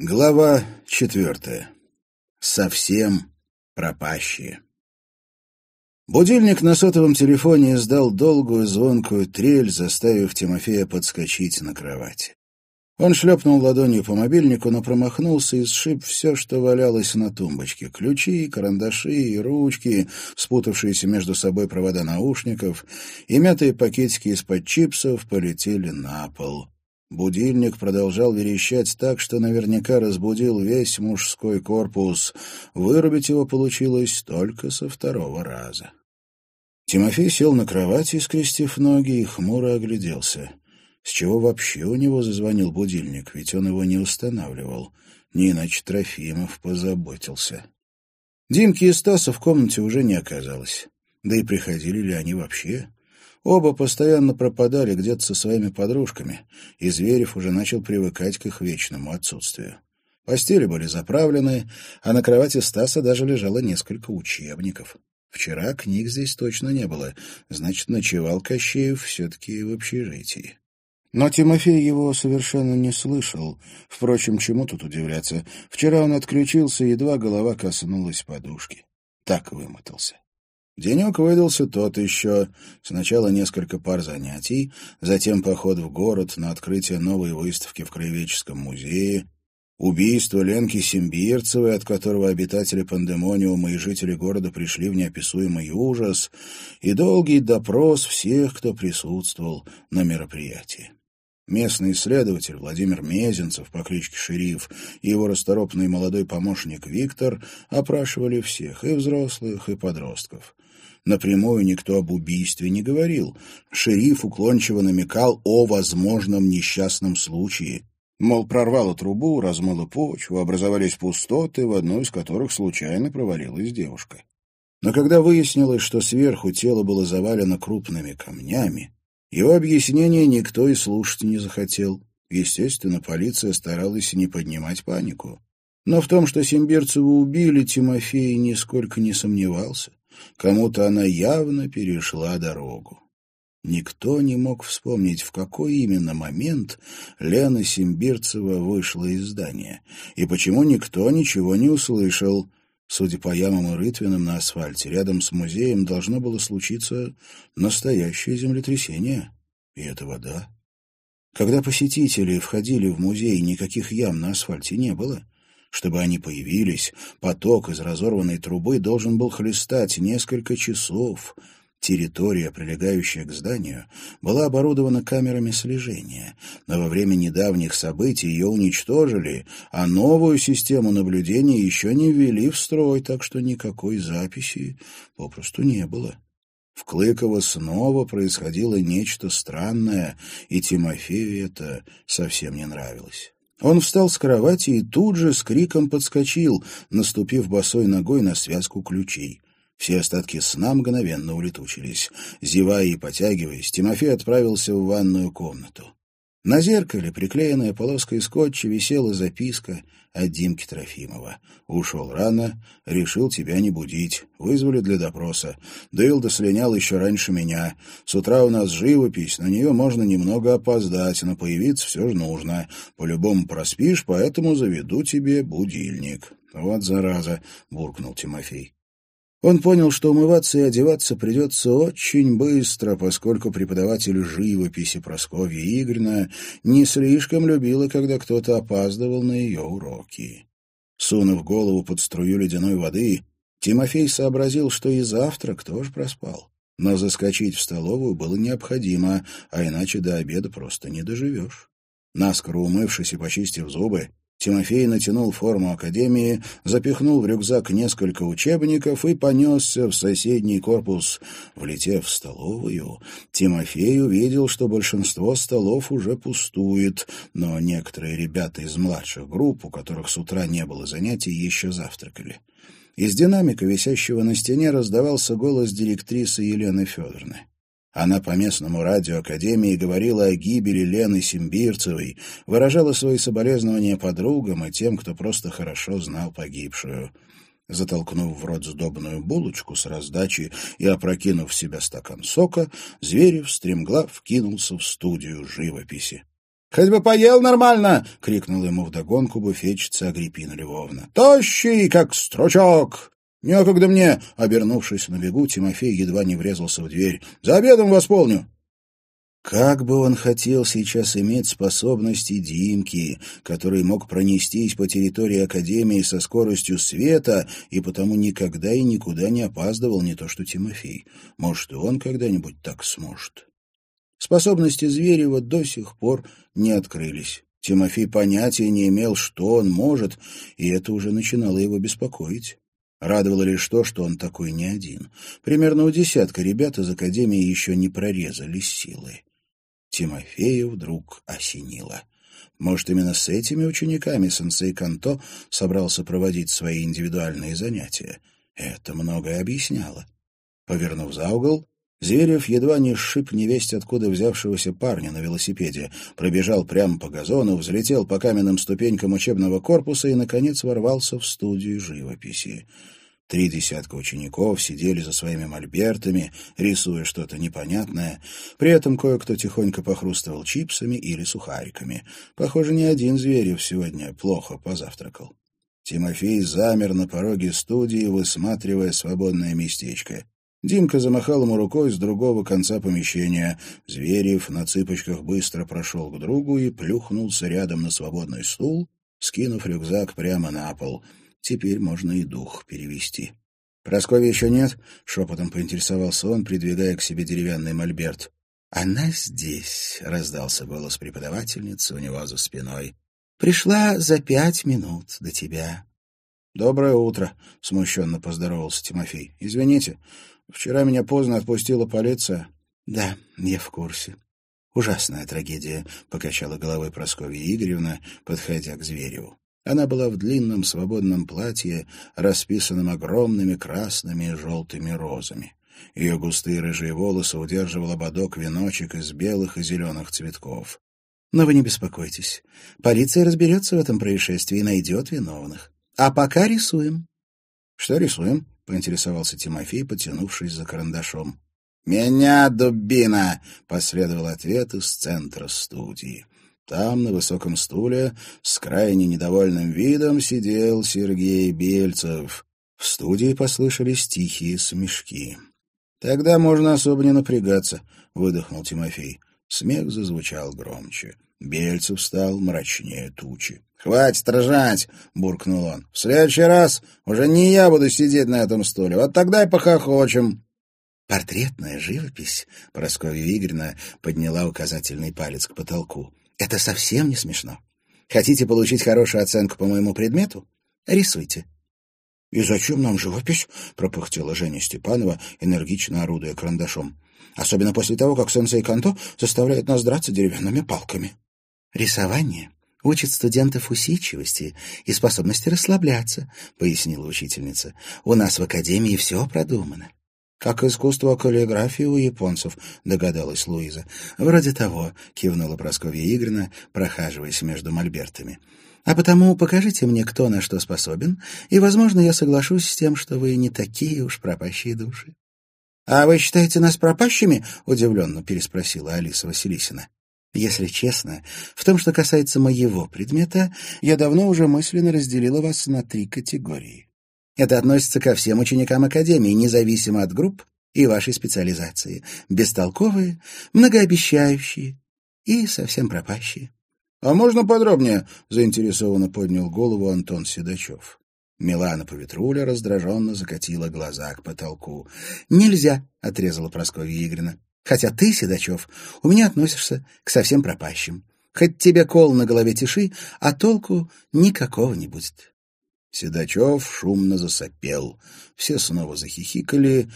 Глава четвертая. Совсем пропащие. Будильник на сотовом телефоне издал долгую звонкую трель, заставив Тимофея подскочить на кровати. Он шлепнул ладонью по мобильнику, но промахнулся и сшиб все, что валялось на тумбочке. Ключи, карандаши и ручки, спутавшиеся между собой провода наушников, и мятые пакетики из-под чипсов полетели на пол. Будильник продолжал верещать так, что наверняка разбудил весь мужской корпус. Вырубить его получилось только со второго раза. Тимофей сел на кровати, скрестив ноги, и хмуро огляделся. С чего вообще у него зазвонил будильник, ведь он его не устанавливал. Не иначе Трофимов позаботился. Димки и Стаса в комнате уже не оказалось. Да и приходили ли они вообще? Оба постоянно пропадали где-то со своими подружками, и Зверев уже начал привыкать к их вечному отсутствию. Постели были заправлены, а на кровати Стаса даже лежало несколько учебников. Вчера книг здесь точно не было, значит, ночевал Кощеев все-таки в общежитии. Но Тимофей его совершенно не слышал. Впрочем, чему тут удивляться? Вчера он отключился, едва голова коснулась подушки. Так вымотался. Денек выдался тот еще. Сначала несколько пар занятий, затем поход в город на открытие новой выставки в Краеведческом музее, убийство Ленки Симбирцевой, от которого обитатели Пандемониума и жители города пришли в неописуемый ужас, и долгий допрос всех, кто присутствовал на мероприятии. Местный исследователь Владимир Мезенцев по кличке Шериф и его расторопный молодой помощник Виктор опрашивали всех, и взрослых, и подростков. Напрямую никто об убийстве не говорил. Шериф уклончиво намекал о возможном несчастном случае. Мол, прорвало трубу, размыло почву, образовались пустоты, в одну из которых случайно провалилась девушка. Но когда выяснилось, что сверху тело было завалено крупными камнями, его объяснение никто и слушать не захотел. Естественно, полиция старалась не поднимать панику. Но в том, что Симбирцеву убили, Тимофей нисколько не сомневался. Кому-то она явно перешла дорогу. Никто не мог вспомнить, в какой именно момент Лена Симбирцева вышла из здания, и почему никто ничего не услышал. Судя по ямам и рытвинам на асфальте, рядом с музеем должно было случиться настоящее землетрясение. И это вода. Когда посетители входили в музей, никаких ям на асфальте не было. Чтобы они появились, поток из разорванной трубы должен был хлестать несколько часов. Территория, прилегающая к зданию, была оборудована камерами слежения, но во время недавних событий ее уничтожили, а новую систему наблюдения еще не ввели в строй, так что никакой записи попросту не было. В Клыково снова происходило нечто странное, и Тимофею это совсем не нравилось. Он встал с кровати и тут же с криком подскочил, наступив босой ногой на связку ключей. Все остатки сна мгновенно улетучились. Зевая и потягиваясь, Тимофей отправился в ванную комнату. На зеркале, приклеенная полоской скотча, висела записка от Димки Трофимова. «Ушел рано, решил тебя не будить. Вызвали для допроса. Дылда слинял еще раньше меня. С утра у нас живопись, на нее можно немного опоздать, но появиться все же нужно. По-любому проспишь, поэтому заведу тебе будильник». «Вот зараза!» — буркнул Тимофей. Он понял, что умываться и одеваться придется очень быстро, поскольку преподаватель живописи Прасковья Игоревна не слишком любила, когда кто-то опаздывал на ее уроки. Сунув голову под струю ледяной воды, Тимофей сообразил, что и завтрак тоже проспал. Но заскочить в столовую было необходимо, а иначе до обеда просто не доживешь. Наскоро умывшись и почистив зубы, Тимофей натянул форму академии, запихнул в рюкзак несколько учебников и понесся в соседний корпус. Влетев в столовую, Тимофей увидел, что большинство столов уже пустует, но некоторые ребята из младших групп, у которых с утра не было занятий, еще завтракали. Из динамика, висящего на стене, раздавался голос директрисы Елены Федоровны. Она по местному радио Академии говорила о гибели Лены Симбирцевой, выражала свои соболезнования подругам и тем, кто просто хорошо знал погибшую. Затолкнув в рот сдобную булочку с раздачи и опрокинув в себя стакан сока, Зверев стремглав вкинулся в студию живописи. «Хоть бы поел нормально!» — крикнула ему вдогонку буфетчица Агриппина Львовна. «Тощий, как стручок!» «Некогда мне!» — обернувшись на бегу, Тимофей едва не врезался в дверь. «За обедом восполню!» Как бы он хотел сейчас иметь способности Димки, который мог пронестись по территории Академии со скоростью света и потому никогда и никуда не опаздывал, не то что Тимофей. Может, и он когда-нибудь так сможет. Способности Зверева до сих пор не открылись. Тимофей понятия не имел, что он может, и это уже начинало его беспокоить. Радовало лишь то, что он такой не один. Примерно у десятка ребят из Академии еще не прорезались силы. Тимофею вдруг осенило. Может, именно с этими учениками сенсей Канто собрался проводить свои индивидуальные занятия. Это многое объясняло. Повернув за угол, Зверев едва не сшиб невесть, откуда взявшегося парня на велосипеде, пробежал прямо по газону, взлетел по каменным ступенькам учебного корпуса и, наконец, ворвался в студию живописи. Три десятка учеников сидели за своими мольбертами, рисуя что-то непонятное. При этом кое-кто тихонько похрустывал чипсами или сухариками. Похоже, ни один Зверев сегодня плохо позавтракал. Тимофей замер на пороге студии, высматривая свободное местечко. Димка замахал ему рукой с другого конца помещения. Зверев на цыпочках быстро прошел к другу и плюхнулся рядом на свободный стул, скинув рюкзак прямо на пол — Теперь можно и дух перевести. «Прасковья еще нет?» — шепотом поинтересовался он, придвигая к себе деревянный мольберт. «Она здесь», — раздался голос преподавательницы у него за спиной. «Пришла за пять минут до тебя». «Доброе утро», — смущенно поздоровался Тимофей. «Извините, вчера меня поздно отпустила полиция». «Да, я в курсе. Ужасная трагедия», — покачала головой Прасковья Игоревна, подходя к Звереву. Она была в длинном свободном платье, расписанном огромными красными и желтыми розами. Ее густые рыжие волосы удерживал ободок веночек из белых и зеленых цветков. Но вы не беспокойтесь. Полиция разберется в этом происшествии и найдет виновных. А пока рисуем. — Что рисуем? — поинтересовался Тимофей, потянувшись за карандашом. «Меня, дубина!» — последовал ответ из центра студии. Там, на высоком стуле, с крайне недовольным видом сидел Сергей Бельцев. В студии послышались тихие смешки. «Тогда можно особо не напрягаться», — выдохнул Тимофей. Смех зазвучал громче. Бельцев стал мрачнее тучи. «Хватит ржать!» — буркнул он. «В следующий раз уже не я буду сидеть на этом стуле. Вот тогда и похохочем». «Портретная живопись», — Прасковья Игоревна подняла указательный палец к потолку. Это совсем не смешно. Хотите получить хорошую оценку по моему предмету? Рисуйте. — И зачем нам живопись? — пропыхтела Женя Степанова, энергично орудуя карандашом. — Особенно после того, как сенсей Канто заставляет нас драться деревянными палками. — Рисование учит студентов усидчивости и способности расслабляться, — пояснила учительница. — У нас в академии все продумано. «Как искусство каллиграфии у японцев», — догадалась Луиза. «Вроде того», — кивнула Прасковья Игоревна, прохаживаясь между мольбертами. «А потому покажите мне, кто на что способен, и, возможно, я соглашусь с тем, что вы не такие уж пропащие души». «А вы считаете нас пропащими?» — удивленно переспросила Алиса Василисина. «Если честно, в том, что касается моего предмета, я давно уже мысленно разделила вас на три категории. Это относится ко всем ученикам Академии, независимо от групп и вашей специализации. Бестолковые, многообещающие и совсем пропащие. — А можно подробнее? — заинтересованно поднял голову Антон Седачев. Милана Поветруля раздраженно закатила глаза к потолку. — Нельзя, — отрезала Прасковья Игоревна. — Хотя ты, Седачев, у меня относишься к совсем пропащим. Хоть тебе кол на голове тиши, а толку никакого не будет. Седачев шумно засопел. Все снова захихикали,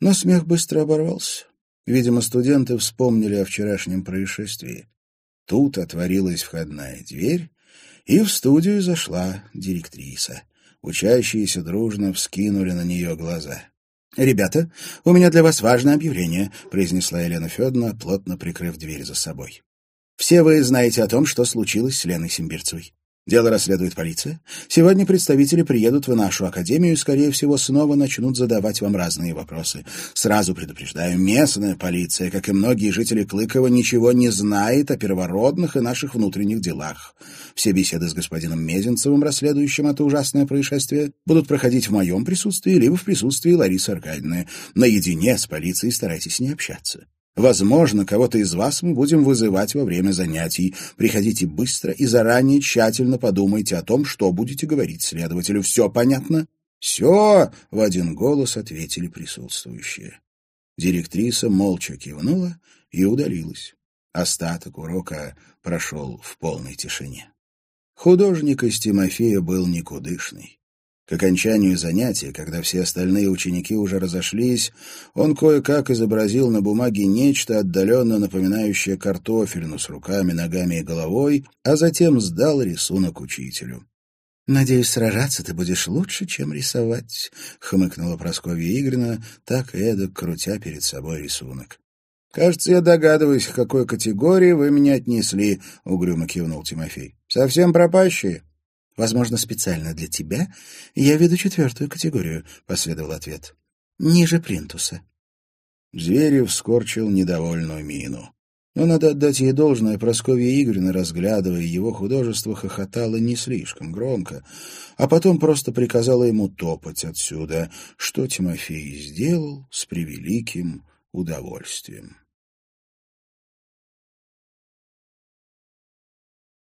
но смех быстро оборвался. Видимо, студенты вспомнили о вчерашнем происшествии. Тут отворилась входная дверь, и в студию зашла директриса. Учащиеся дружно вскинули на нее глаза. «Ребята, у меня для вас важное объявление», — произнесла Елена Федоровна, плотно прикрыв дверь за собой. «Все вы знаете о том, что случилось с Леной Симбирцевой. Дело расследует полиция. Сегодня представители приедут в нашу академию и, скорее всего, снова начнут задавать вам разные вопросы. Сразу предупреждаю, местная полиция, как и многие жители Клыкова, ничего не знает о первородных и наших внутренних делах. Все беседы с господином Мезенцевым, расследующим это ужасное происшествие, будут проходить в моем присутствии либо в присутствии Ларисы Аркадьевны. Наедине с полицией старайтесь не общаться. Возможно, кого-то из вас мы будем вызывать во время занятий. Приходите быстро и заранее тщательно подумайте о том, что будете говорить следователю. Все понятно? Все, в один голос ответили присутствующие. Директриса молча кивнула и удалилась. Остаток урока прошел в полной тишине. Художник из Тимофея был никудышный. К окончанию занятия, когда все остальные ученики уже разошлись, он кое-как изобразил на бумаге нечто отдаленно напоминающее картофельну с руками, ногами и головой, а затем сдал рисунок учителю. «Надеюсь, сражаться ты будешь лучше, чем рисовать», — хмыкнула Прасковья Игоревна, так эдак крутя перед собой рисунок. «Кажется, я догадываюсь, к какой категории вы меня отнесли», — угрюмо кивнул Тимофей. «Совсем пропащие?» Возможно, специально для тебя я веду четвертую категорию, — последовал ответ. Ниже плинтуса. Зверев скорчил недовольную мину. Но надо отдать ей должное, Прасковья Игоревна, разглядывая его художество, хохотала не слишком громко, а потом просто приказала ему топать отсюда, что Тимофей сделал с превеликим удовольствием.